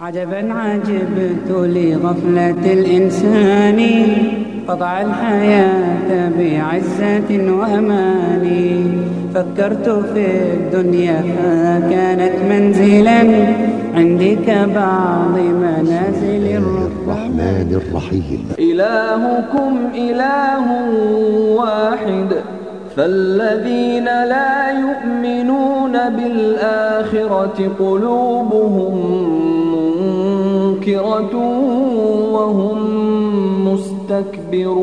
عجبا عجبت لغفلة الإنسان قطع الحياة بعزة وأمان. فكرت في الدنيا فكانت منزلا عندي كبعض منازل الرحمن الرحيم. إلهكم إله واحد فالذين لا يؤمنون بالآخرة قلوبهم منكرة وهم مستكبرون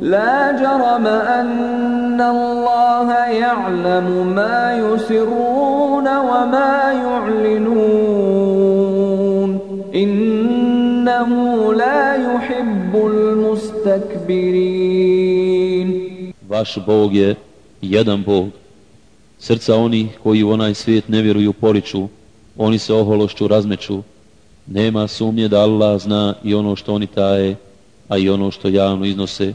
لا جرم أن الله يعلم ما يسرون وما يعلنون إنه لا يحب المستكبرين Vaš Bog je jedan Bog. Srca oni koji u onaj svijet ne vjeruju poriču, oni se ohološću razmeću. Nema sumnje da Allah zna i ono što oni taje, a i ono što javno iznose.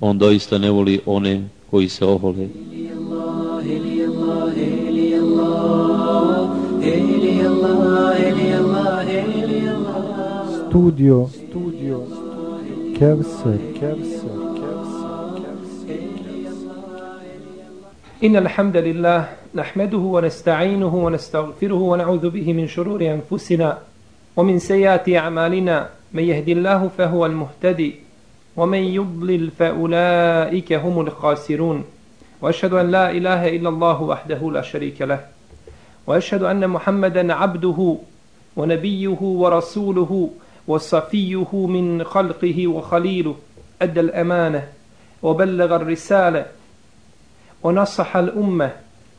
On doista ne voli one koji se ohole. Studio, studio, Kevser, Kevser, إن الحمد لله نحمده ونستعينه ونستغفره ونعوذ به من شرور أنفسنا ومن سيئات أعمالنا. من يهد الله فهو المهتدي ومن يضلل فأولئك هم الخاسرون. وأشهد أن لا إله إلا الله وحده لا شريك له. وأشهد أن محمدا عبده ونبيه ورسوله وصفيه من خلقه وخليله. أدى الأمانة وبلغ الرسالة ونصح الأمة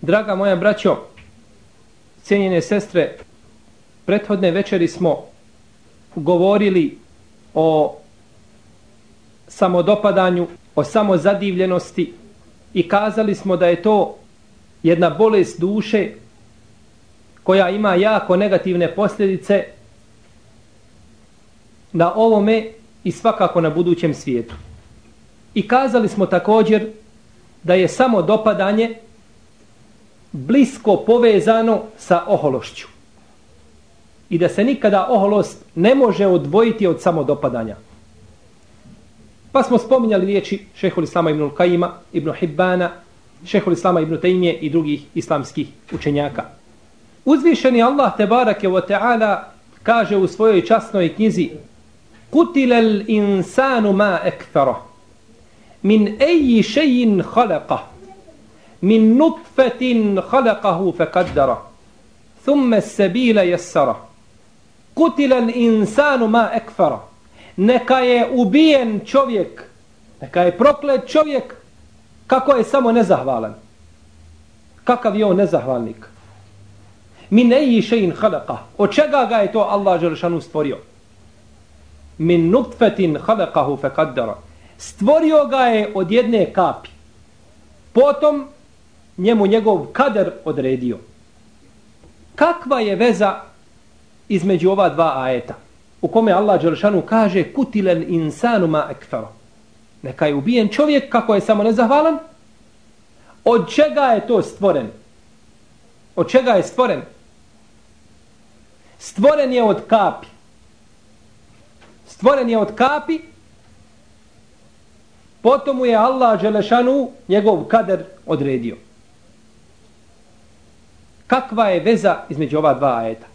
Draga moja braćo, cijenjene sestre, prethodne večeri smo govorili o samodopadanju, o samozadivljenosti i kazali smo da je to jedna bolest duše koja ima jako negativne posljedice na ovome i svakako na budućem svijetu. I kazali smo također da je samo dopadanje blisko povezano sa ohološću. I da se nikada oholost ne može odvojiti od samodopadanja. Pa smo spominjali riječi šehol Islama ibn Kajima, ibn Hibbana, šehol Islama ibn Tejmije i drugih islamskih učenjaka. Uzvišeni Allah tebarake wa ta'ala kaže u svojoj časnoj knjizi Kutilel insanu ma ekfara min eji šejin halaqah min nutfetin halakahu fekaddara. Thumme sebile jessara. Kutilan insanu ma ekfara. Neka je ubijen čovjek neka je proklet čovjek kako je samo nezahvalan. Kakav je on nezahvalnik? Min eji šein halaka, od čega ga je to Allah Želešanu stvorio? Min nutfetin halakahu fekaddara. Stvorio ga je od jedne kapi. Potom njemu njegov kader odredio. Kakva je veza između ova dva ajeta? U kome Allah Đelšanu kaže kutilen insanu ma ekfaro. Neka je ubijen čovjek kako je samo nezahvalan. Od čega je to stvoren? Od čega je stvoren? Stvoren je od kapi. Stvoren je od kapi. Potom mu je Allah Đelešanu njegov kader odredio. Kakva je veza između ova dva ajeta?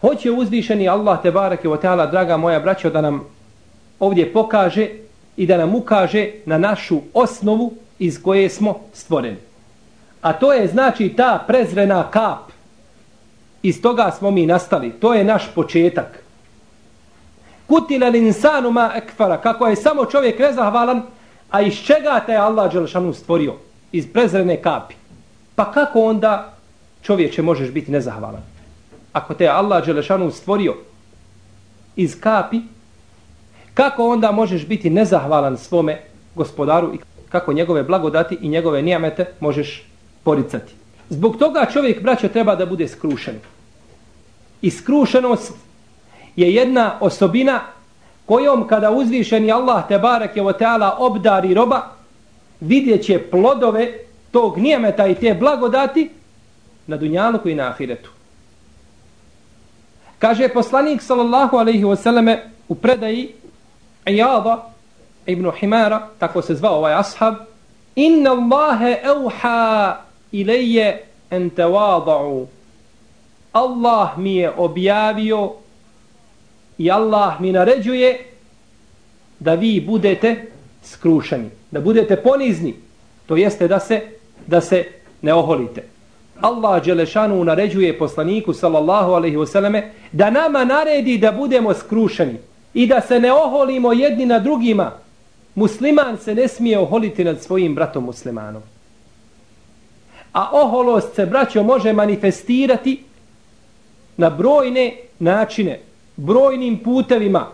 Hoće uzvišeni Allah te barake o ta'ala, draga moja braćo, da nam ovdje pokaže i da nam ukaže na našu osnovu iz koje smo stvoreni. A to je znači ta prezrena kap. Iz toga smo mi nastali. To je naš početak. Kutila linsanu ma ekfara. Kako je samo čovjek nezahvalan, a iz čega te je Allah Đelšanu stvorio? Iz prezrene kapi. Pa kako onda čovječe možeš biti nezahvalan? Ako te Allah Đelešanu stvorio iz kapi, kako onda možeš biti nezahvalan svome gospodaru i kako njegove blagodati i njegove nijamete možeš poricati. Zbog toga čovjek, braćo, treba da bude skrušen. I skrušenost je jedna osobina kojom kada uzvišeni Allah te barek je teala obdari roba, vidjet će plodove tog nijemeta i te blagodati na dunjalu i na ahiretu. Kaže poslanik sallallahu alaihi wasallame u predaji Ijada ibn Himara, tako se zvao ovaj ashab, Inna Allahe evha ilaje en tevada'u. Allah mi je objavio i Allah mi naređuje da vi budete skrušeni, da budete ponizni, to jeste da se da se ne oholite. Allah Đelešanu naređuje poslaniku sallallahu alaihi wasallame da nama naredi da budemo skrušeni i da se ne oholimo jedni na drugima. Musliman se ne smije oholiti nad svojim bratom muslimanom. A oholost se, braćo, može manifestirati na brojne načine, brojnim putevima.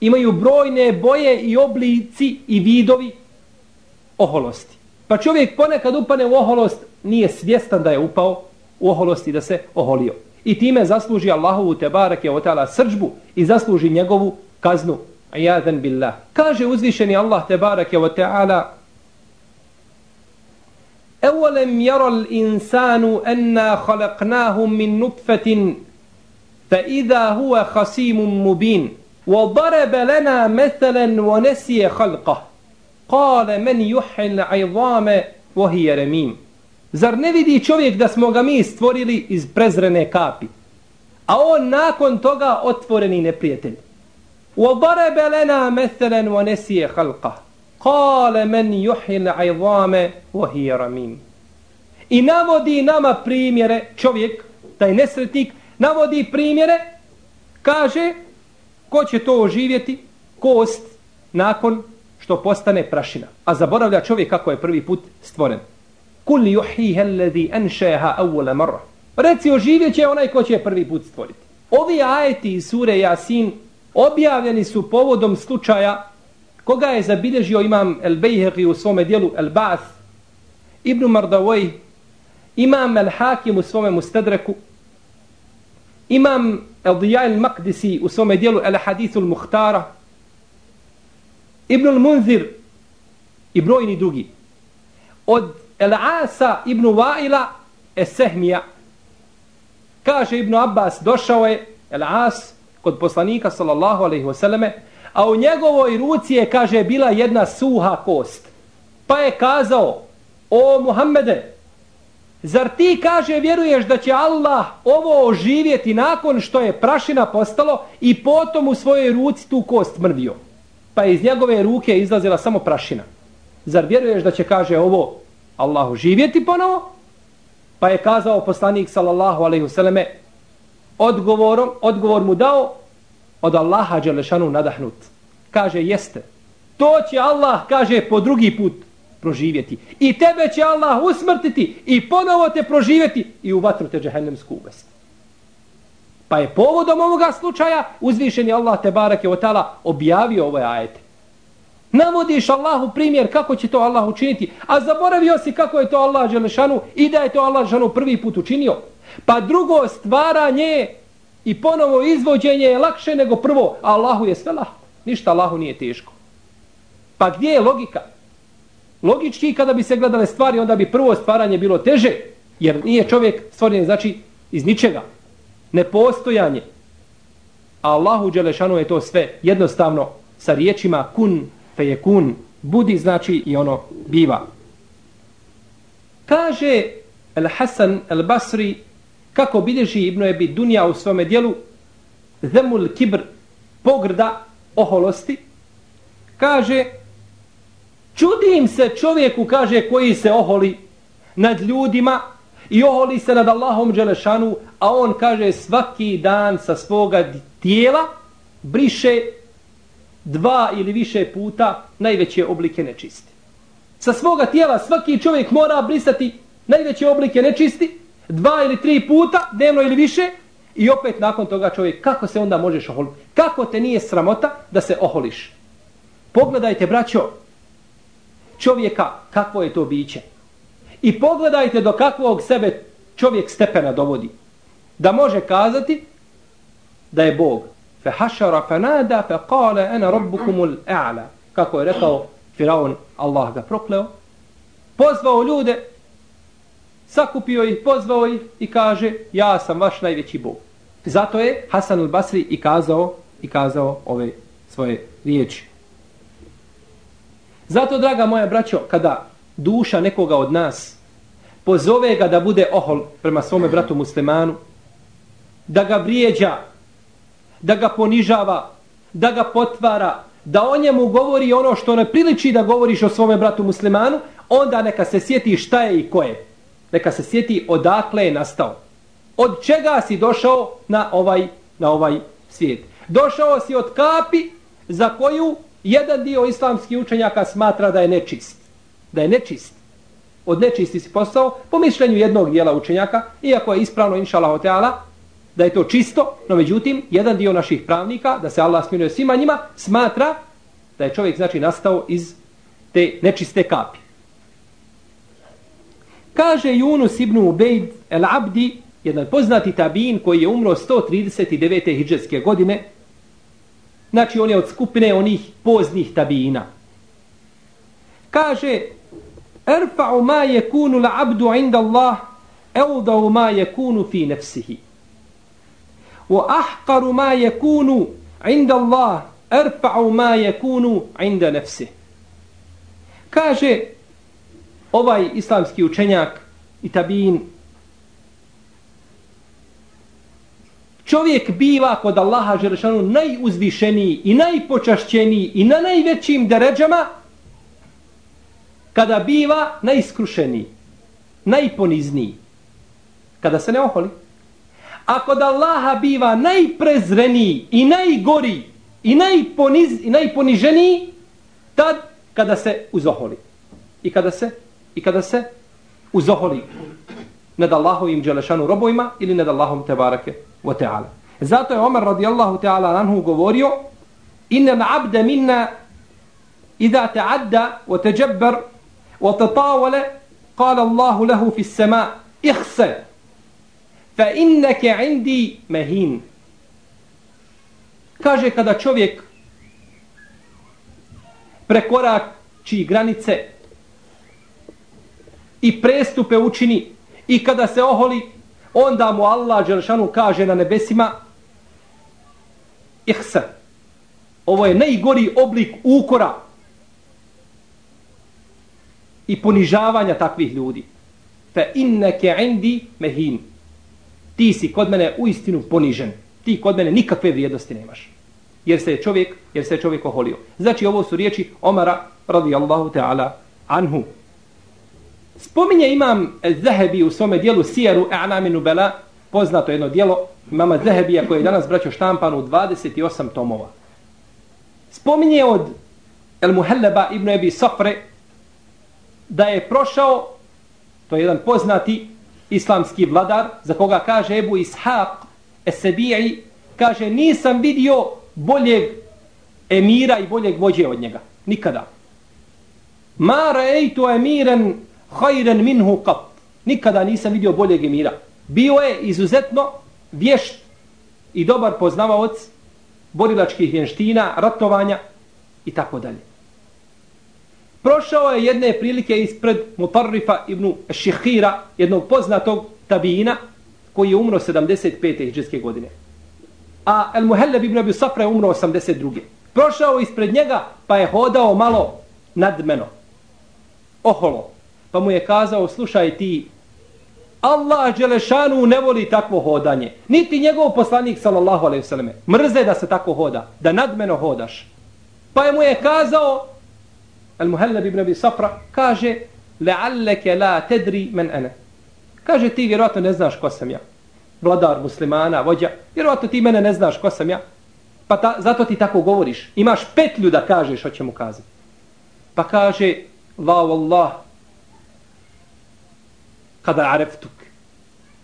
Imaju brojne boje i oblici i vidovi oholosti. Pa čovjek ponekad upane u oholost, nije svjestan da je upao u oholosti da se oholio. I time zasluži Allahovu te barake o ta'ala srđbu i zasluži njegovu kaznu. Ajadan billah. Kaže uzvišeni Allah te barake o ta'ala أولم يرى الإنسان أنا خلقناه من نطفة فإذا هو خصيم مبين وضرب لنا مثلا ونسي خلقه قال من يحيي العظام وهي رميم Zar ne vidi čovjek da smo ga mi stvorili iz prezrene kapi? A on nakon toga otvoreni neprijatelj. وَضَرَبَ لَنَا مَثَلًا وَنَسِيَ خَلْقَهُ قَالَ مَنْ يُحْيِ الْعِظَامَ وَهِيَ رَمِيمٌ I navodi nama primjere, čovjek, taj nesretnik, navodi primjere, kaže, ko će to oživjeti? Kost nakon što postane prašina. A zaboravlja čovjek kako je prvi put stvoren. Kul juhiha alladhi anshaha awwal marra. Reci oživjet će onaj ko će prvi put stvoriti. Ovi ajeti iz sure Jasin objavljeni su povodom slučaja koga je zabilježio imam El Bejheqi u svome dijelu el bas Ibn Mardavoj, imam El Hakim u svome Mustadreku, imam El Dijaj El Maqdisi u svome dijelu El Hadithu El Muhtara, Ibn El Munzir i brojni drugi. Od El Asa ibn Vaila Esehmija. Kaže Ibn Abbas, došao je El As kod poslanika sallallahu alaihi wasallame, a u njegovoj ruci je, kaže, bila jedna suha kost. Pa je kazao, o Muhammede, zar ti, kaže, vjeruješ da će Allah ovo oživjeti nakon što je prašina postalo i potom u svojoj ruci tu kost mrvio? Pa iz njegove ruke izlazila samo prašina. Zar vjeruješ da će, kaže, ovo Allahu živjeti ponovo? Pa je kazao poslanik sallallahu alaihi vseleme odgovorom, odgovor mu dao od Allaha Đelešanu nadahnut. Kaže, jeste. To će Allah, kaže, po drugi put proživjeti. I tebe će Allah usmrtiti i ponovo te proživjeti i u vatru te džehennemsku uvesti. Pa je povodom ovoga slučaja uzvišeni Allah te barake otala objavio ove ajete. Navodiš Allahu primjer kako će to Allah učiniti, a zaboravio si kako je to Allah Želešanu i da je to Allah Želešanu prvi put učinio. Pa drugo stvaranje i ponovo izvođenje je lakše nego prvo, a Allahu je sve lahko. Ništa Allahu nije teško. Pa gdje je logika? Logički kada bi se gledale stvari, onda bi prvo stvaranje bilo teže, jer nije čovjek stvoren znači iz ničega. Nepostojanje. A Allahu Đelešanu je to sve jednostavno sa riječima kun fejekun, budi znači i ono biva. Kaže El Hasan El Basri, Kako bilježi Ibnu Ebi Dunja u svome dijelu Zemul Kibr pogrda oholosti, kaže čudim se čovjeku, kaže, koji se oholi nad ljudima i oholi se nad Allahom Đelešanu, a on kaže svaki dan sa svoga tijela briše dva ili više puta najveće oblike nečisti. Sa svoga tijela svaki čovjek mora brisati najveće oblike nečisti, dva ili tri puta, dnevno ili više, i opet nakon toga čovjek, kako se onda možeš oholiti? Kako te nije sramota da se oholiš? Pogledajte, braćo, čovjeka, kakvo je to biće. I pogledajte do kakvog sebe čovjek stepena dovodi. Da može kazati da je Bog. Fe فنادى فقال nada ربكم kale. Kako je rekao Firaun, Allah ga prokleo. Pozvao ljude, sakupio ih, pozvao ih i kaže ja sam vaš najveći Bog. Zato je Hasan al-Basri i kazao i kazao ove svoje riječi. Zato, draga moja braćo, kada duša nekoga od nas pozove ga da bude ohol prema svome bratu muslimanu, da ga vrijeđa, da ga ponižava, da ga potvara, da o njemu govori ono što ne priliči da govoriš o svome bratu muslimanu, onda neka se sjeti šta je i ko je. Neka se sjeti odakle je nastao. Od čega si došao na ovaj, na ovaj svijet. Došao si od kapi za koju jedan dio islamskih učenjaka smatra da je nečist. Da je nečist. Od nečisti si postao po mišljenju jednog dijela učenjaka, iako je ispravno inšalahu teala, da je to čisto, no međutim, jedan dio naših pravnika, da se Allah smiluje svima njima, smatra da je čovjek znači nastao iz te nečiste kapi. Kaže Yunus ibn Ubejd el Abdi, jedan poznati tabin koji je umro 139. hijđarske godine, znači on je od skupine onih poznih tabina. Kaže, Erfa'u ma yekunu la abdu inda Allah, eudau ma yekunu fi nefsihi. Wa ahqaru ma yakunu inda Allah, erfa'u ma yakunu inda nefsihi. Kaže, ovaj islamski učenjak i tabin čovjek biva kod Allaha Želešanu najuzvišeniji i najpočašćeniji i na najvećim deređama kada biva najiskrušeniji, najponizniji, kada se ne oholi. A kod Allaha biva najprezreniji i najgori i, najponiz, i najponiženiji tad kada se uzoholi. I kada se, i kada se uzoholi nad Allahovim dželešanu robojima ili nad Allahom Tebarake wa ta'ala. Zato je Omer radijallahu ta'ala anhu govorio inna abda minna idha ta'adda wa tajabbar wa tatawala qala Allahu lahu fi sama ihse fa inneke indi mehin. Kaže kada čovjek prekorači granice i prestupe učini i kada se oholi onda mu Allah Đelšanu kaže na nebesima ihsa. Ovo je najgori oblik ukora i ponižavanja takvih ljudi. Fa inneke indi mehin ti si kod mene u istinu ponižen. Ti kod mene nikakve vrijednosti nemaš. Jer se je čovjek jer se je čovjek oholio. Znači ovo su riječi Omara radijallahu ta'ala anhu. Spominje imam Zahebi u svome dijelu Sijeru A'naminu Bela, poznato jedno dijelo imama Zahebija koje je danas braćo štampano u 28 tomova. Spominje od El Muhelleba ibn Ebi Sofre da je prošao, to je jedan poznati islamski vladar, za koga kaže Ebu Ishaq Esebi'i, kaže nisam vidio boljeg emira i boljeg vođe od njega. Nikada. Ma ra'eitu emiren hajren minhu qat. Nikada nisam vidio boljeg emira. Bio je izuzetno vješt i dobar poznavaoc borilačkih vjenština, ratovanja i tako dalje. Prošao je jedne prilike ispred Mutarrifa ibn Šihira, jednog poznatog tabina, koji je umro 75. hijđarske godine. A El Muhelleb ibn Abi Safra je umro 82. Prošao ispred njega, pa je hodao malo nadmeno. Oholo pa mu je kazao, slušaj ti Allah Đelešanu ne voli takvo hodanje. Niti njegov poslanik, sallallahu alaihi vseleme, mrze da se tako hoda, da nadmeno hodaš. Pa je mu je kazao, al muhallab ibn Abi Safra, kaže, le'alleke la tedri men ana. Kaže, ti vjerojatno ne znaš ko sam ja. Vladar muslimana, vođa, vjerojatno ti mene ne znaš ko sam ja. Pa ta, zato ti tako govoriš. Imaš petlju da kažeš o čemu kazati. Pa kaže, la wallah, kada areftuk.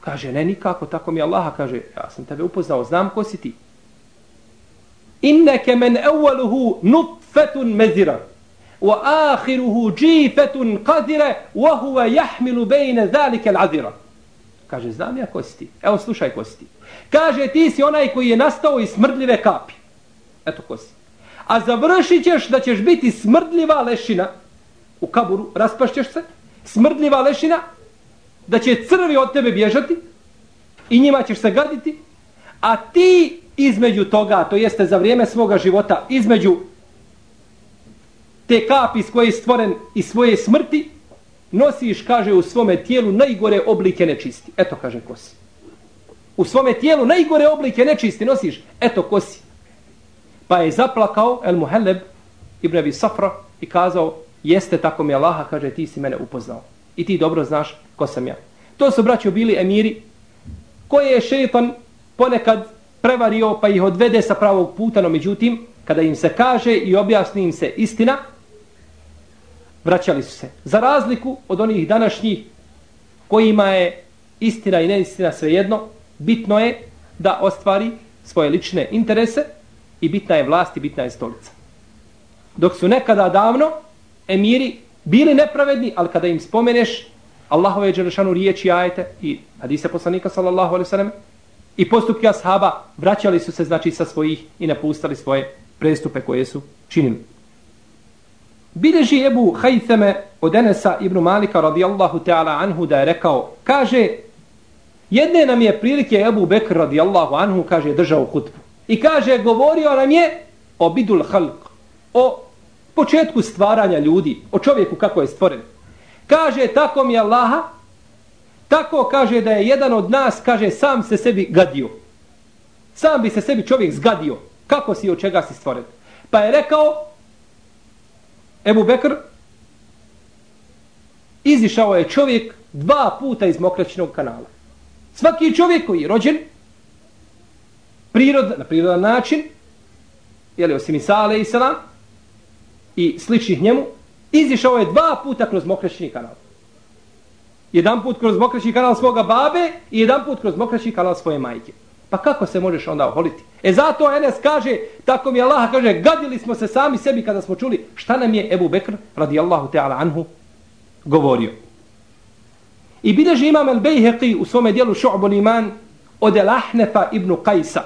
Kaže, ne nikako, tako mi Allaha kaže, ja sam tebe upoznao, znam ko si ti. Inneke men evaluhu nutfetun mezira, wa akhiruhu džifetun qadira wa huwa jahmilu bayna zalika l'azira. Kaže, znam ja ko si ti. Evo, slušaj ko si ti. Kaže, ti si onaj koji je nastao iz smrdljive kapi. Eto ko si. A završit ćeš da ćeš biti smrdljiva lešina u kaburu, raspašćeš se, smrdljiva lešina, da će crvi od tebe bježati i njima ćeš se gaditi, a ti između toga, to jeste za vrijeme svoga života, između te kapi s koje je stvoren i svoje smrti, nosiš, kaže, u svome tijelu najgore oblike nečisti. Eto, kaže, ko si. U svome tijelu najgore oblike nečisti nosiš. Eto, ko si. Pa je zaplakao El Muhelleb Ibn Abi Safra i kazao, jeste tako mi Allaha, kaže, ti si mene upoznao. I ti dobro znaš ko sam ja. To su braćo bili emiri koje je šeitan ponekad prevario pa ih odvede sa pravog puta, no međutim, kada im se kaže i objasni im se istina, vraćali su se. Za razliku od onih današnjih kojima je istina i neistina svejedno, bitno je da ostvari svoje lične interese i bitna je vlast i bitna je stolica. Dok su nekada davno emiri bili nepravedni, ali kada im spomeneš Allahove dželešanu riječi ajete i hadise poslanika sallallahu alaihi sallam i postupke ashaba vraćali su se znači sa svojih i napustali svoje prestupe koje su činili. Bileži Ebu Hajtheme od Enesa ibn Malika radijallahu ta'ala anhu da je rekao, kaže, jedne nam je prilike Ebu Bekr radijallahu anhu, kaže, držao hutbu. I kaže, govorio nam je o bidul halq, o početku stvaranja ljudi, o čovjeku kako je stvoren. Kaže, tako mi Allaha, tako kaže da je jedan od nas, kaže, sam se sebi gadio. Sam bi se sebi čovjek zgadio. Kako si od čega si stvoren? Pa je rekao, Ebu Bekr, izišao je čovjek dva puta iz mokraćnog kanala. Svaki čovjek koji je rođen, prirod, na prirodan način, jeli osim Isa a.s. i sličnih njemu, izišao je dva puta kroz mokraćni kanal. Jedan put kroz mokraćni kanal svoga babe i jedan put kroz mokraćni kanal svoje majke. Pa kako se možeš onda oholiti? E zato Enes kaže, tako mi Allah kaže, gadili smo se sami sebi kada smo čuli šta nam je Ebu Bekr radijallahu ta'ala anhu govorio. I bideži imam El Bejheqi u svome dijelu Šu'bul Iman od El Ahnefa ibn Kajsa,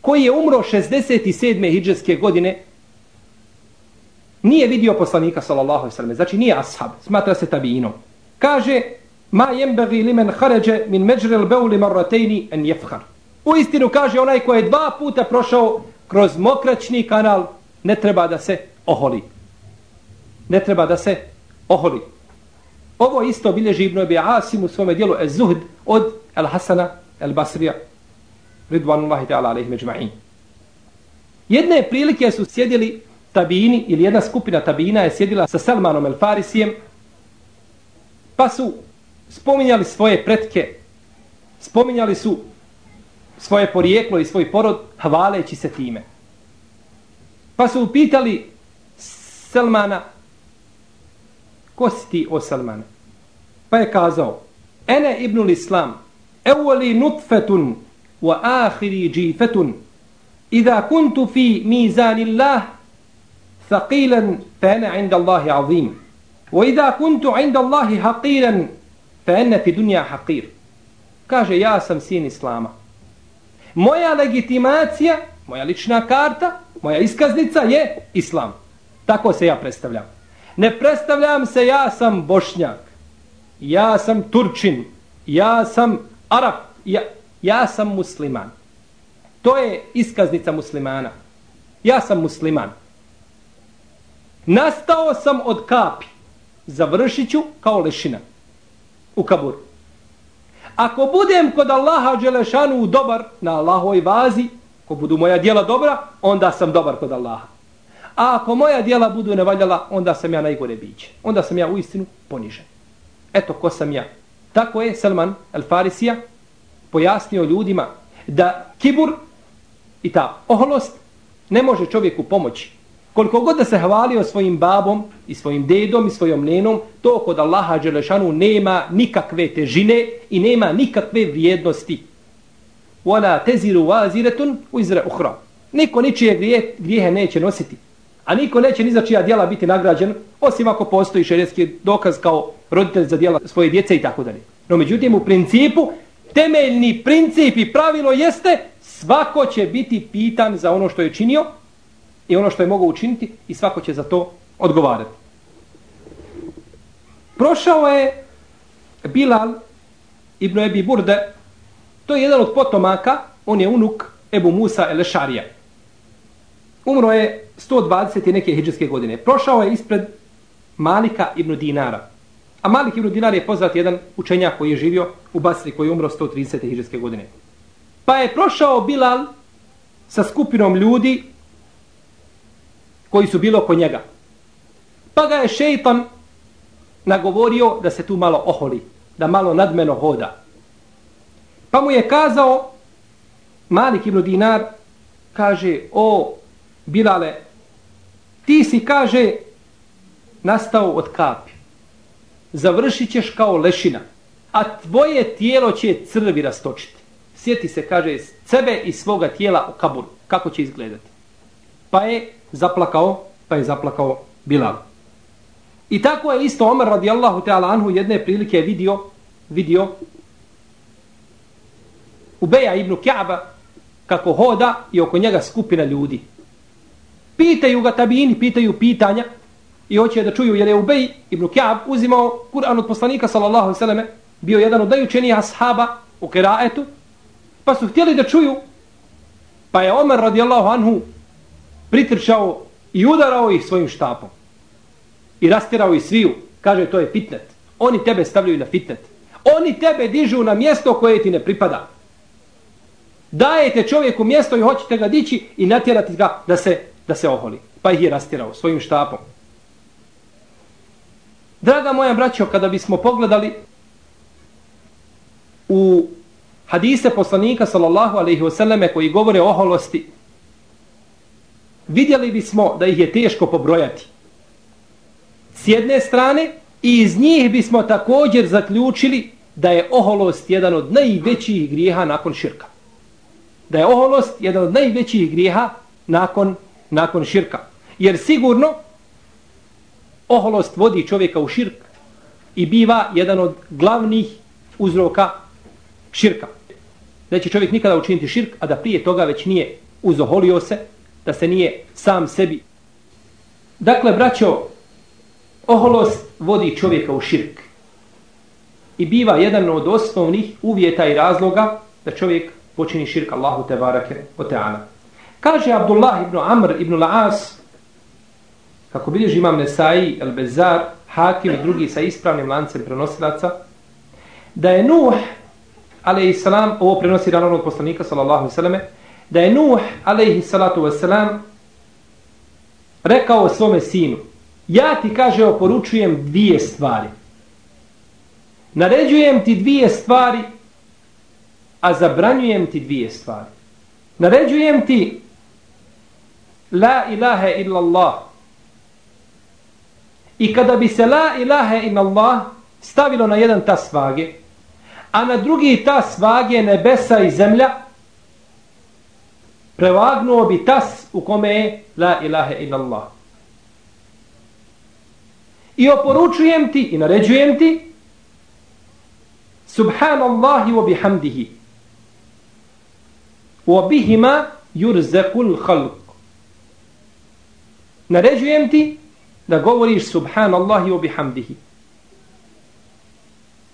koji je umro 67. hijđarske godine nije vidio poslanika sallallahu alejhi ve sellem znači nije ashab smatra se tabiinom kaže ma yembagi limen kharaja min majra al-bawl marratayn an yafkhar u istinu kaže onaj koji je dva puta prošao kroz mokraćni kanal ne treba da se oholi ne treba da se oholi ovo isto bilježi Ibn Abi Asim u svom dijelu Az-Zuhd od Al-Hasana Al-Basrija ridvanullahi ta'ala alejhi međma'in. jedne prilike su sjedili tabini ili jedna skupina tabina je sjedila sa Salmanom el Farisijem pa su spominjali svoje pretke spominjali su svoje porijeklo i svoj porod hvaleći se time. Pa su upitali Selmana ko si ti o Salmane? Pa je kazao Ene ibnul Islam evoli nutfetun wa ahiri džifetun idha kuntu fi mizanillah faqilan fa ene inda Allahi azim wa idha kuntu inda Allahi haqiran fa ene fi dunja haqir kaže ja sam sin islama moja legitimacija moja lična karta moja iskaznica je islam. Tako se ja predstavljam. Ne predstavljam se ja sam bošnjak. Ja sam turčin. Ja sam arab. Ja, ja sam musliman. To je iskaznica muslimana. Ja sam musliman. Nastao sam od kapi. Završit ću kao lešina. U kaburu. Ako budem kod Allaha Đelešanu dobar na Allahovoj vazi, ako budu moja dijela dobra, onda sam dobar kod Allaha. A ako moja dijela budu nevaljala, onda sam ja najgore biće. Onda sam ja u istinu ponižen. Eto ko sam ja. Tako je Salman al-Farisija pojasnio ljudima da kibur i ta oholost ne može čovjeku pomoći. Koliko god da se hvalio svojim babom i svojim dedom i svojom nenom, to kod Allaha Đelešanu nema nikakve težine i nema nikakve vrijednosti. Wala teziru waziretun u izra uhra. Niko ničije grije, grijehe neće nositi. A niko neće ni za čija djela biti nagrađen, osim ako postoji šerijski dokaz kao roditelj za djela svoje djece i tako dalje. No međutim, u principu, temeljni princip i pravilo jeste svako će biti pitan za ono što je činio i ono što je mogao učiniti i svako će za to odgovarati. Prošao je Bilal ibn Ebi Burde, to je jedan od potomaka, on je unuk Ebu Musa el-Šarija. Umro je 120. i neke hijđarske godine. Prošao je ispred Malika ibn Dinara. A Malik ibn Dinar je poznat jedan učenjak koji je živio u Basri, koji je umro 130. hijđarske godine. Pa je prošao Bilal sa skupinom ljudi koji su bilo oko njega. Pa ga je šeitan nagovorio da se tu malo oholi, da malo nadmeno hoda. Pa mu je kazao, Malik ibn Dinar, kaže, o Bilale, ti si, kaže, nastao od kapi. Završit ćeš kao lešina, a tvoje tijelo će crvi rastočiti. Sjeti se, kaže, sebe i svoga tijela u kaburu. Kako će izgledati? Pa je zaplakao, pa je zaplakao Bilal. I tako je isto Omer radijallahu ta'ala anhu jedne prilike vidio, vidio Ubeja ibn Ka'ba kako hoda i oko njega skupina ljudi. Pitaju ga tabini, pitaju pitanja i hoće da čuju jer je Ubej ibn Ka'b uzimao Kur'an od poslanika sallallahu alejhi bio jedan od najučenijih ashaba u kiraetu pa su htjeli da čuju pa je Omer radijallahu anhu pritrčao i udarao ih svojim štapom. I rastirao ih sviju. Kaže, to je fitnet. Oni tebe stavljaju na fitnet. Oni tebe dižu na mjesto koje ti ne pripada. Dajete čovjeku mjesto i hoćete ga dići i natjerati ga da se, da se oholi. Pa ih je rastirao svojim štapom. Draga moja braćo, kada bismo pogledali u hadise poslanika sallallahu alaihi wasallame koji govore o oholosti, vidjeli bismo da ih je teško pobrojati. S jedne strane, i iz njih bismo također zaključili da je oholost jedan od najvećih grijeha nakon širka. Da je oholost jedan od najvećih grijeha nakon, nakon širka. Jer sigurno oholost vodi čovjeka u širk i biva jedan od glavnih uzroka širka. Neće čovjek nikada učiniti širk, a da prije toga već nije uzoholio se, da se nije sam sebi. Dakle, braćo, oholost vodi čovjeka u širk. I biva jedan od osnovnih uvjeta i razloga da čovjek počini širk Allahu te barake o teana. Kaže Abdullah ibn Amr ibn La'as, kako bilježi imam Nesai, El Bezar, Hakim i drugi sa ispravnim lancem prenosilaca, da je Nuh, ale i salam, ovo prenosi ranovnog poslanika, sallallahu sallam, da je Nuh, alaihi salatu wasalam, rekao svome sinu, ja ti, kaže, oporučujem dvije stvari. Naređujem ti dvije stvari, a zabranjujem ti dvije stvari. Naređujem ti la ilaha illallah. I kada bi se la ilaha illallah stavilo na jedan tas vage, a na drugi tas vage nebesa i zemlja, prevagnuo bi tas u kome je la ilaha illallah. I oporučujem ti i naređujem ti subhanallahi wa bihamdihi wa bihima yurzakul khalq. Naređujem ti da govoriš subhanallahi wa bihamdihi.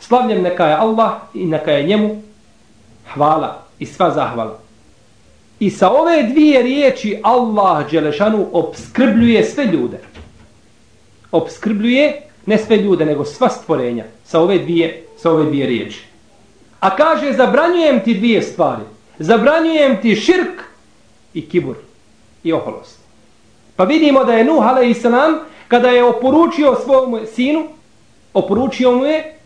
Slavljen neka je Allah i neka je njemu hvala i sva zahvala. I sa ove dvije riječi Allah Đelešanu obskrbljuje sve ljude. Obskrbljuje ne sve ljude, nego sva stvorenja sa ove dvije, sa ove dvije riječi. A kaže, zabranjujem ti dvije stvari. Zabranjujem ti širk i kibur i oholost. Pa vidimo da je Nuh a.s. kada je oporučio svom sinu, oporučio mu je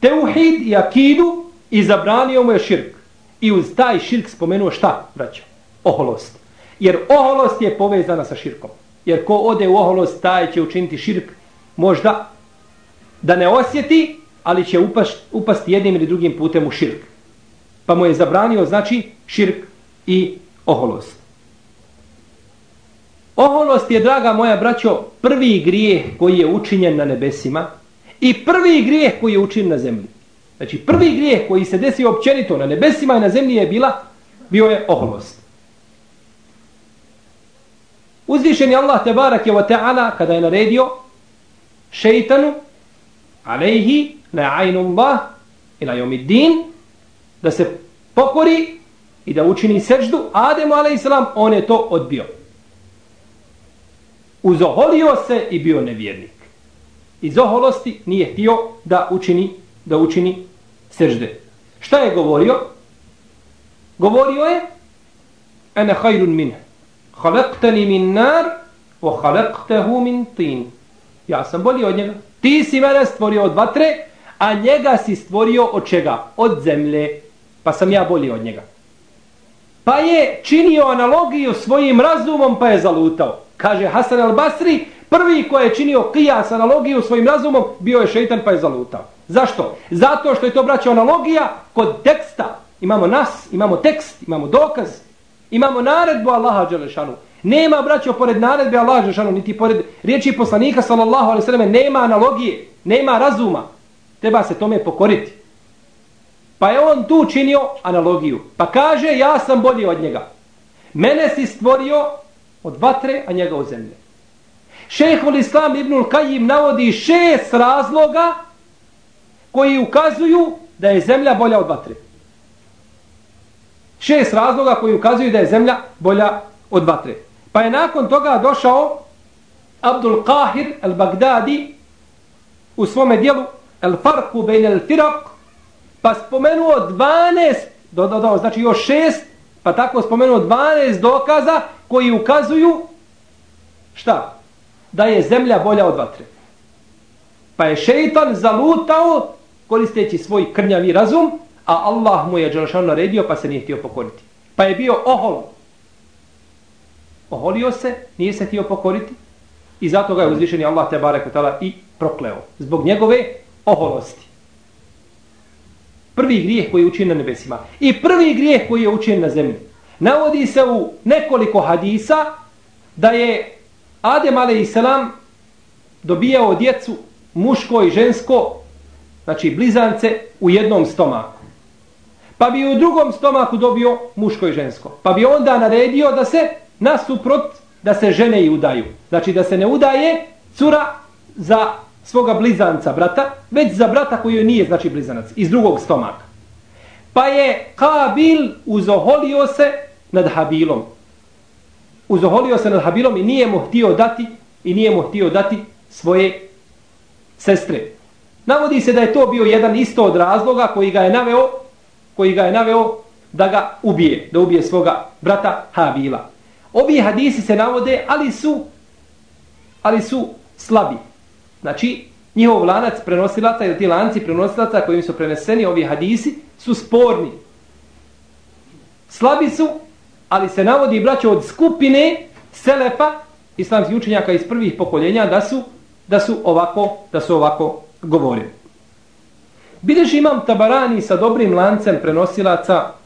teuhid i akidu i zabranio mu je širk. I uz taj širk spomenuo šta, braćo? Oholost. Jer oholost je povezana sa širkom. Jer ko ode u oholost, taj će učiniti širk možda da ne osjeti, ali će upast, upasti jednim ili drugim putem u širk. Pa mu je zabranio, znači, širk i oholost. Oholost je, draga moja braćo, prvi grijeh koji je učinjen na nebesima i prvi grijeh koji je učinjen na zemlji. Znači, prvi grijeh koji se desio općenito na nebesima i na zemlji je bila, bio je oholost. Uzvišen je Allah tebarak je wa ta'ala kada je naredio šeitanu alejhi la aynullah ila jomiddin da se pokori i da učini sećdu Ademu a.s. on je to odbio uzoholio se i bio nevjernik iz oholosti nije htio da učini da učini sežde. šta je govorio govorio je ana hajrun min khalaqtani min nar wa khalaqtahu min tin ja sam bolji od njega Ti si mene stvorio od vatre, a njega si stvorio od čega? Od zemlje. Pa sam ja bolji od njega. Pa je činio analogiju svojim razumom, pa je zalutao. Kaže Hasan al-Basri, prvi ko je činio kijas analogiju svojim razumom, bio je šeitan, pa je zalutao. Zašto? Zato što je to braća analogija kod teksta. Imamo nas, imamo tekst, imamo dokaz, imamo naredbu Allaha Đelešanu. Nema, braćo, pored naredbe Allaha Đelešanu, niti pored riječi poslanika, sallallahu alaihi sallam, nema analogije, nema razuma. Treba se tome pokoriti. Pa je on tu činio analogiju. Pa kaže, ja sam bolji od njega. Mene si stvorio od vatre, a njega od zemlje. Šehhul Islam ibnul Kajim navodi šest razloga koji ukazuju da je zemlja bolja od vatre. Šest razloga koji ukazuju da je zemlja bolja od vatre. Pa je nakon toga došao Abdul Qahir al-Baghdadi u svome dijelu al-Farku bejn al-Firak pa spomenuo 12 dodao znači još 6 pa tako spomenuo 12 dokaza koji ukazuju šta? Da je zemlja bolja od vatre. Pa je šeitan zalutao koristeći svoj krnjavi razum a Allah mu je Đelšan naredio pa se nije htio pokoriti. Pa je bio ohol oholio se, nije se htio pokoriti i zato ga je uzvišeni Allah te barek i prokleo. Zbog njegove oholosti. Prvi grijeh koji je učin na nebesima i prvi grijeh koji je učin na zemlji. Navodi se u nekoliko hadisa da je Adem a.s. dobijao djecu muško i žensko, znači blizance, u jednom stomaku. Pa bi u drugom stomaku dobio muško i žensko. Pa bi onda naredio da se nasuprot da se žene i udaju. Znači da se ne udaje cura za svoga blizanca brata, već za brata koji joj nije znači blizanac, iz drugog stomaka. Pa je Kabil uzoholio se nad Habilom. Uzoholio se nad Habilom i nije mu htio dati i nije mu htio dati svoje sestre. Navodi se da je to bio jedan isto od razloga koji ga je naveo koji ga je naveo da ga ubije, da ubije svoga brata Habila. Ovi hadisi se navode, ali su ali su slabi. Znači, njihov lanac prenosilaca ili ti lanci prenosilaca kojim su preneseni ovi hadisi su sporni. Slabi su, ali se navodi braćo od skupine selefa islamskih učenjaka iz prvih pokoljenja da su da su ovako da su ovako govorili. Bideš imam tabarani sa dobrim lancem prenosilaca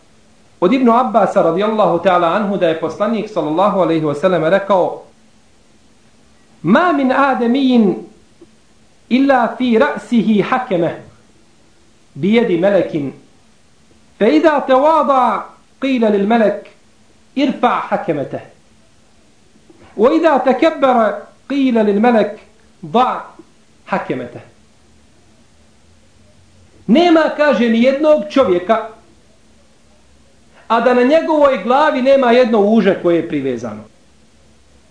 Od Ibnu Abbasa radijallahu ta'ala anhu da je poslanik sallallahu alaihi wasallam rekao Ma min ademijin illa fi ra'sihi hakeme bijedi melekin fe idha te wada qila lil melek irfa hakemete wa idha te kebbera qila lil melek da hakemete Nema, kaže, ni jednog čovjeka a da na njegovoj glavi nema jedno uže koje je privezano.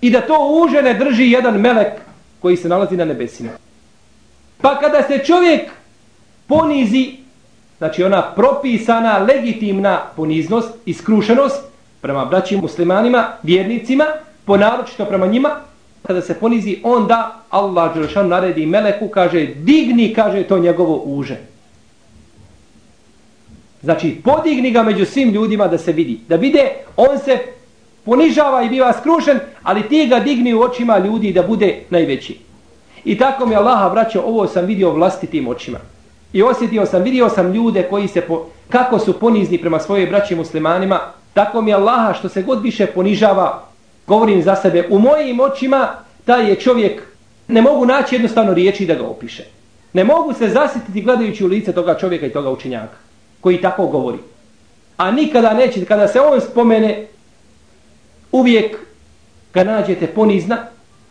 I da to uže ne drži jedan melek koji se nalazi na nebesima. Pa kada se čovjek ponizi, znači ona propisana, legitimna poniznost, iskrušenost prema braćim muslimanima, vjernicima, ponaročito prema njima, kada se ponizi, onda Allah Đelšan naredi Meleku, kaže, digni, kaže to njegovo uže. Znači, podigni ga među svim ljudima da se vidi. Da vide, on se ponižava i biva skrušen, ali ti ga digni u očima ljudi da bude najveći. I tako mi Allaha vraća, ovo sam vidio vlastitim očima. I osjetio sam, vidio sam ljude koji se, po, kako su ponizni prema svoje braći muslimanima, tako mi Allaha što se god više ponižava, govorim za sebe, u mojim očima taj je čovjek, ne mogu naći jednostavno riječi da ga opiše. Ne mogu se zasjetiti gledajući u lice toga čovjeka i toga učinjaka, koji tako govori. A nikada neće, kada se on spomene, uvijek ga nađete ponizna,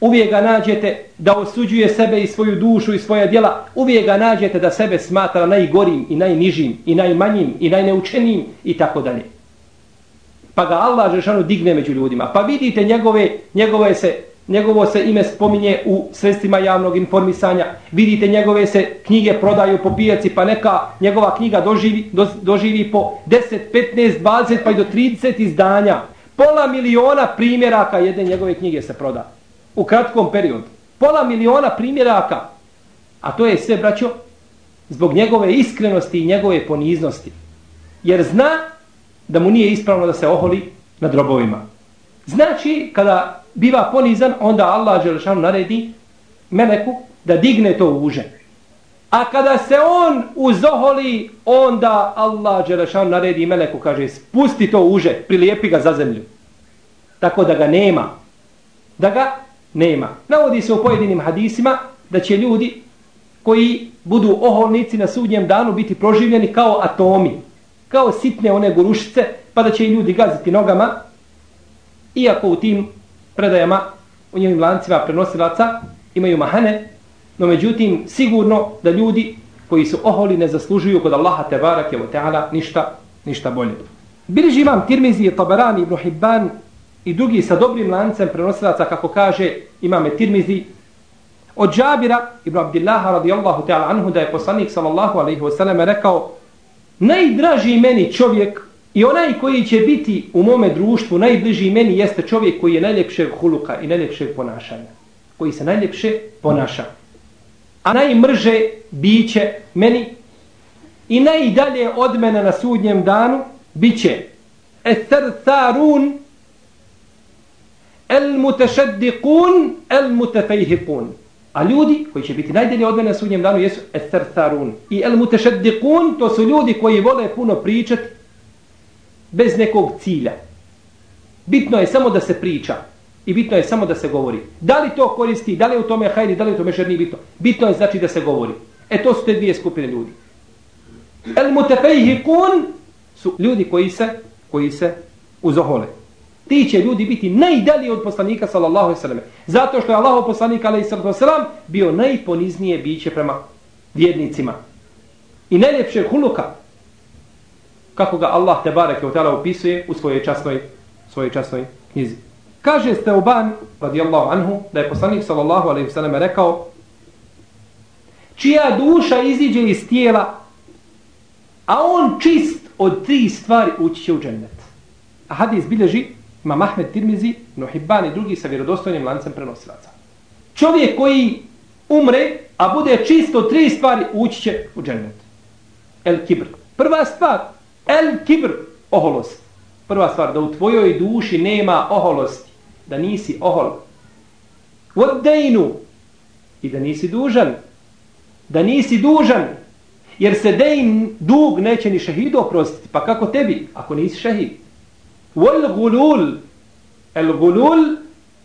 uvijek ga nađete da osuđuje sebe i svoju dušu i svoja djela, uvijek ga nađete da sebe smatra najgorim i najnižim i najmanjim i najneučenijim i tako dalje. Pa ga Allah Žešanu digne među ljudima. Pa vidite njegove, njegove se, njegovo se ime spominje u sredstvima javnog informisanja. Vidite njegove se knjige prodaju po pijaci pa neka njegova knjiga doživi, do, doživi po 10, 15, 20 pa i do 30 izdanja. Pola miliona primjeraka jedne njegove knjige se proda. U kratkom periodu. Pola miliona primjeraka. A to je sve, braćo, zbog njegove iskrenosti i njegove poniznosti. Jer zna da mu nije ispravno da se oholi na drobovima. Znači, kada biva ponizan, onda Allah Želešanu naredi Meleku da digne to uže. A kada se on uzoholi, onda Allah Želešanu naredi Meleku, kaže, spusti to uže, prilijepi ga za zemlju. Tako da ga nema. Da ga nema. Navodi se u pojedinim hadisima da će ljudi koji budu oholnici na sudnjem danu biti proživljeni kao atomi kao sitne one gurušice, pa da će i ljudi gaziti nogama, iako u tim predajama, u njim lancima prenosilaca, imaju mahane, no međutim, sigurno da ljudi koji su oholi ne zaslužuju kod Allaha te barake je teala ništa, ništa bolje. Biliži imam Tirmizi, Tabarani, Ibn Hibban i drugi sa dobrim lancem prenosilaca, kako kaže imame Tirmizi, od Džabira ibn Abdillaha radijallahu ta'ala anhu da je poslanik sallallahu alaihi wasallam rekao najdraži meni čovjek i onaj koji će biti u mome društvu najbliži meni jeste čovjek koji je najljepšeg huluka i najljepšeg ponašanja. Koji se najljepše ponaša. A najmrže biće meni i najdalje od mene na sudnjem danu biće ether tharun el mutešeddiqun el mutefejhikun. A ljudi koji će biti najdalje od mene na sudnjem danu jesu ethertharun. I el mutešeddiqun to su ljudi koji vole puno pričati bez nekog cilja. Bitno je samo da se priča. I bitno je samo da se govori. Da li to koristi, da li u tome hajdi, da li u tome šer nije bitno. Bitno je znači da se govori. E to su te dvije skupine ljudi. El mutefejhikun su ljudi koji se, koji se uzohole ti će ljudi biti najdalji od poslanika sallallahu alejhi ve sellem. zato što je Allahov poslanik alejhi sallam bio najponiznije biće prema vjernicima i najljepše huluka kako ga Allah te bareke utala opisuje u svojoj časnoj svojoj časnoj knjizi kaže Steuban radijallahu anhu da je poslanik sallallahu alejhi ve selleme rekao čija duša iziđe iz tijela a on čist od tri stvari ući će u džennet a hadis bilježi ima Mahmed Tirmizi, Nohibban i drugi sa vjerodostojnim lancem prenosilaca. Čovjek koji umre, a bude čisto tri stvari, ući će u džennet. El kibr. Prva stvar, el kibr, oholost. Prva stvar, da u tvojoj duši nema oholosti. Da nisi ohol. Vodejnu. I da nisi dužan. Da nisi dužan. Jer se dejn dug neće ni šehidu oprostiti. Pa kako tebi, ako nisi šehid? Wal gulul. El gulul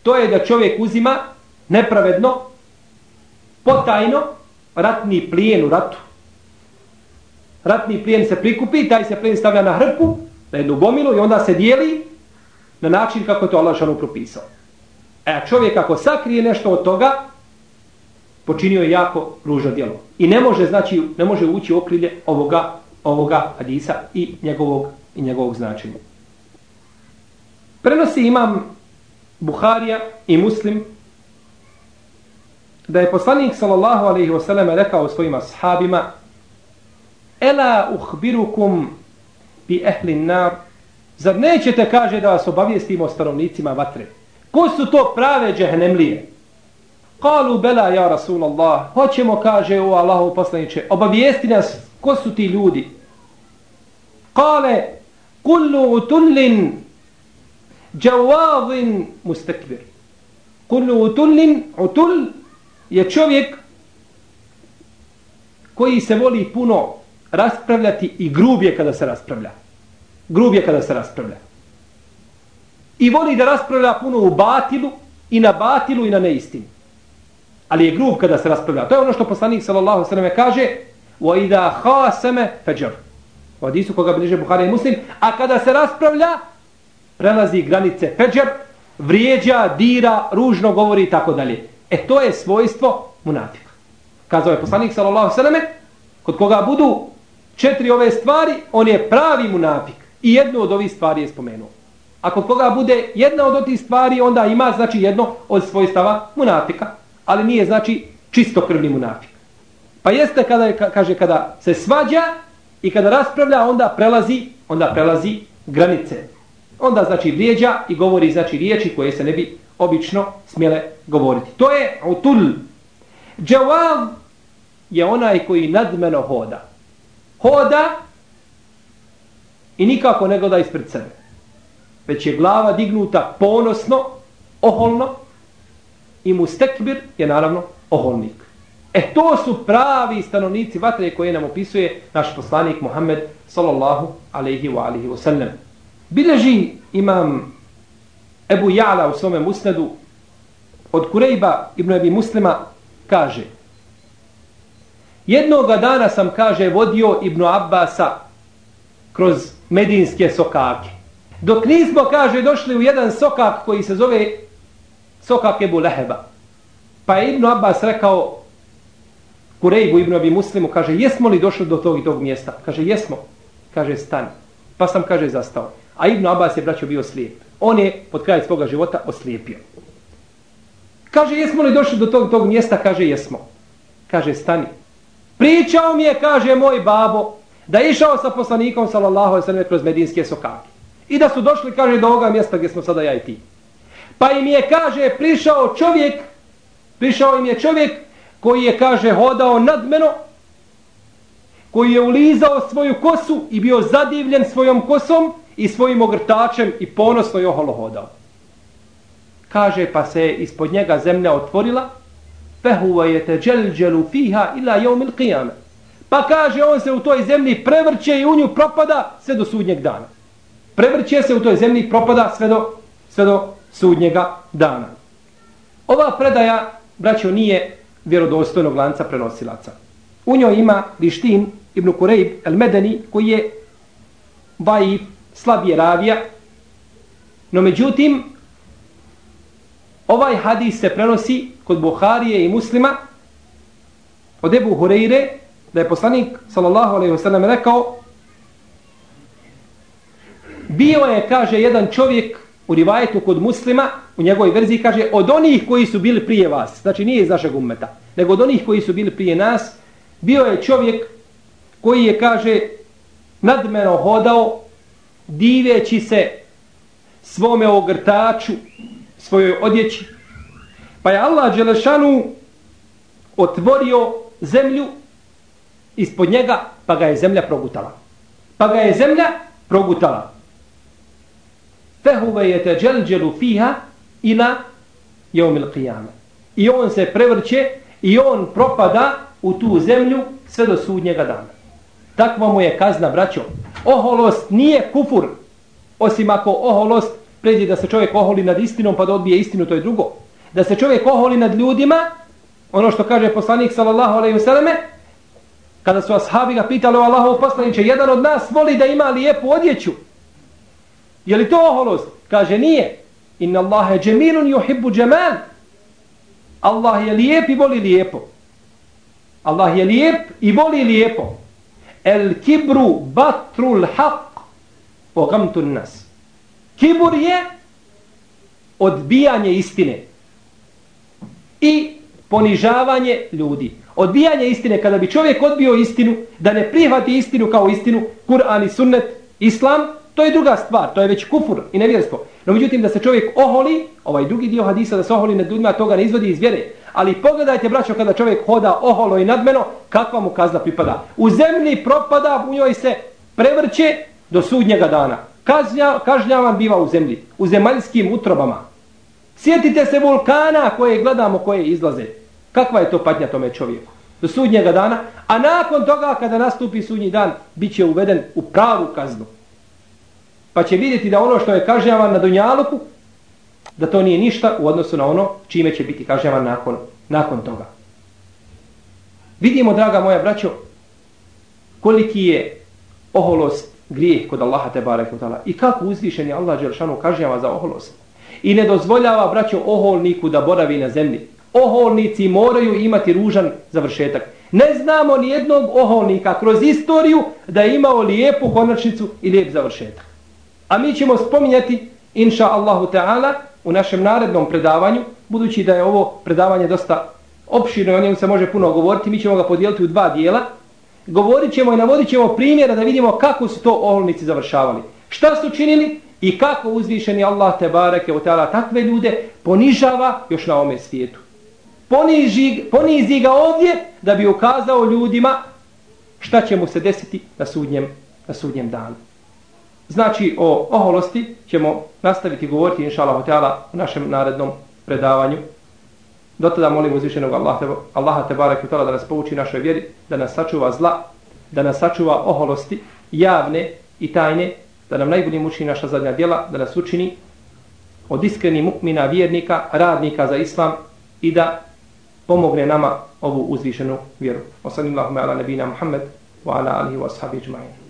to je da čovjek uzima nepravedno potajno ratni plijen u ratu. Ratni plijen se prikupi, taj se plijen stavlja na hrpu, na jednu gomilu i onda se dijeli na način kako je to Allah šanu propisao. E a čovjek ako sakrije nešto od toga, počinio je jako ružno djelo. I ne može, znači, ne može ući u okrilje ovoga, ovoga hadisa i njegovog, i njegovog značenja. Prenosi imam Buharija i Muslim da je poslanik sallallahu alaihi wasallam rekao svojim ashabima Ela uhbirukum bi ehlin nar. Zar nećete, kaže, da vas obavijestimo o stanovnicima vatre? Ko su to prave džehnemlije? Kalu bela ja Rasulallah. Hoćemo, kaže o Allahu poslaniče, obavijesti nas ko su ti ljudi. Kale, kullu utullin džavavin mustakbir. Kullu utullin, utul je čovjek koji se voli puno raspravljati i grub je kada se raspravlja. Grub je kada se raspravlja. I voli da raspravlja puno u batilu i na batilu i na neistinu. Ali je grub kada se raspravlja. To je ono što poslanik sallallahu sallam kaže wa idha khasama fajr. U hadisu koga bliže Buhari i Muslim, a kada se raspravlja prelazi granice fajr, vrijeđa, dira, ružno govori i tako dalje. E to je svojstvo munafika. Kazao je poslanik sallallahu sallam kod koga budu četiri ove stvari, on je pravi munafik. I jednu od ovih stvari je spomenuo. Ako koga bude jedna od tih stvari, onda ima znači jedno od svojstava munafika. Ali nije znači čistokrvni munafik. Pa jeste kada je, kaže kada se svađa i kada raspravlja, onda prelazi, onda prelazi granice. Onda znači vrijeđa i govori znači riječi koje se ne bi obično smjele govoriti. To je utul. Džavav je onaj koji nadmeno hoda. Hoda i nikako ne gleda ispred sebe. Već je glava dignuta ponosno, oholno i mu stekbir je naravno oholnik. E to su pravi stanovnici vatre koje nam opisuje naš poslanik Muhammed sallallahu alaihi wa alihi wa sallam. Bileži imam Ebu Jala u svome musnedu od Kurejba ibn Ebi Muslima kaže Jednoga dana sam, kaže, vodio Ibnu Abbasa kroz medinske sokake. Dok nismo, kaže, došli u jedan sokak koji se zove sokak Ebu Leheba. Pa je Ibnu Abbas rekao Kurejbu Ibnu Abi Muslimu, kaže, jesmo li došli do tog i tog mjesta? Kaže, jesmo. Kaže, stani. Pa sam, kaže, zastao. A Ibnu Abbas je, braćo, bio slijep. On je, pod kraj svoga života, oslijepio. Kaže, jesmo li došli do tog tog mjesta? Kaže, jesmo. Kaže, stani. Pričao mi je, kaže moj babo, da je išao sa poslanikom, sallallahu alejhi ve sellem kroz medinske sokake. I da su došli, kaže, do ovoga mjesta gdje smo sada ja i ti. Pa im je, kaže, prišao čovjek, prišao im je čovjek koji je, kaže, hodao nadmeno, koji je ulizao svoju kosu i bio zadivljen svojom kosom i svojim ogrtačem i ponosno je oholo hodao. Kaže, pa se ispod njega zemlja otvorila fehuva je teđelđelu fiha ila jeumil qiyame. Pa kaže, on se u toj zemlji prevrće i u nju propada sve do sudnjeg dana. Prevrće se u toj zemlji i propada sve do, sve do sudnjega dana. Ova predaja, braćo, nije vjerodostojnog lanca prenosilaca. U njoj ima Lištin ibn Kurejb el Medeni, koji je vajiv, slabije ravija, no međutim, Ovaj hadis se prenosi kod Buharije i muslima od Ebu Hureyre da je poslanik sallallahu alaihi wa sallam rekao bio je, kaže, jedan čovjek u rivajetu kod muslima u njegovoj verziji kaže od onih koji su bili prije vas. Znači nije iz našeg ummeta nego od onih koji su bili prije nas bio je čovjek koji je, kaže, nadmeno hodao diveći se svome ogrtaču svojoj odjeći. Pa je Allah Đelešanu otvorio zemlju ispod njega, pa ga je zemlja progutala. Pa ga je zemlja progutala. Fehuve je te dželđelu fiha ila jeumil qiyama. I on se prevrće i on propada u tu zemlju sve do sudnjega dana. Takva mu je kazna, braćo. Oholost nije kufur, osim ako oholost pređe da se čovjek oholi nad istinom pa da odbije istinu, to je drugo. Da se čovjek oholi nad ljudima, ono što kaže poslanik sallallahu alaihi selleme, kada su ashabi ga pitali o Allahov poslaniće, jedan od nas voli da ima lijepu odjeću. Je li to oholost? Kaže nije. Inna Allahe džemilun juhibbu džemal. Allah je lijep i voli lijepo. Allah je lijep i voli lijepo. El kibru batrul haq o nas. Kibur je odbijanje istine i ponižavanje ljudi. Odbijanje istine, kada bi čovjek odbio istinu, da ne prihvati istinu kao istinu, Kur'an i sunnet, Islam, to je druga stvar, to je već kufur i nevjerstvo. No međutim, da se čovjek oholi, ovaj drugi dio hadisa da se oholi nad ljudima, toga ne izvodi iz vjere. Ali pogledajte, braćo, kada čovjek hoda oholo i nadmeno, kakva mu kazna pripada. U zemlji propada, u njoj se prevrće do sudnjega dana. Kažnja, kažnjavan biva u zemlji, u zemaljskim utrobama. Sjetite se vulkana koje gledamo, koje izlaze. Kakva je to patnja tome čovjeku? Do sudnjega dana. A nakon toga, kada nastupi sudnji dan, bit će uveden u pravu kaznu. Pa će vidjeti da ono što je kažnjavan na Dunjaluku, da to nije ništa u odnosu na ono čime će biti kažnjavan nakon, nakon toga. Vidimo, draga moja braćo, koliki je oholost grijeh kod Allaha te barek i kako uzvišen je Allah Đelšanu kažnjava za oholost. I ne dozvoljava, braćo, oholniku da boravi na zemlji. Oholnici moraju imati ružan završetak. Ne znamo ni jednog oholnika kroz istoriju da je imao lijepu konačnicu i lijep završetak. A mi ćemo spominjati, inša Allahu Teala, u našem narednom predavanju, budući da je ovo predavanje dosta opširno i o njemu se može puno govoriti, mi ćemo ga podijeliti u dva dijela. Govorit ćemo i navodit ćemo primjera da vidimo kako su to oholnici završavali. Šta su činili i kako uzvišeni Allah te bareke u tala takve ljude ponižava još na ome svijetu. Poniži, ponizi ga ovdje da bi ukazao ljudima šta će mu se desiti na sudnjem, na sudnjem danu. Znači o oholosti ćemo nastaviti govoriti inša Allah u našem narednom predavanju. Do tada molim uzvišenog Allaha, Allaha te barek da nas pouči našoj vjeri, da nas sačuva zla, da nas sačuva oholosti javne i tajne, da nam najbolji muči naša zadnja djela, da nas učini od iskrenih mukmina, vjernika, radnika za islam i da pomogne nama ovu uzvišenu vjeru. Osalim Allahume ala nebina Muhammed wa ala alihi wa ashabi ijma'in.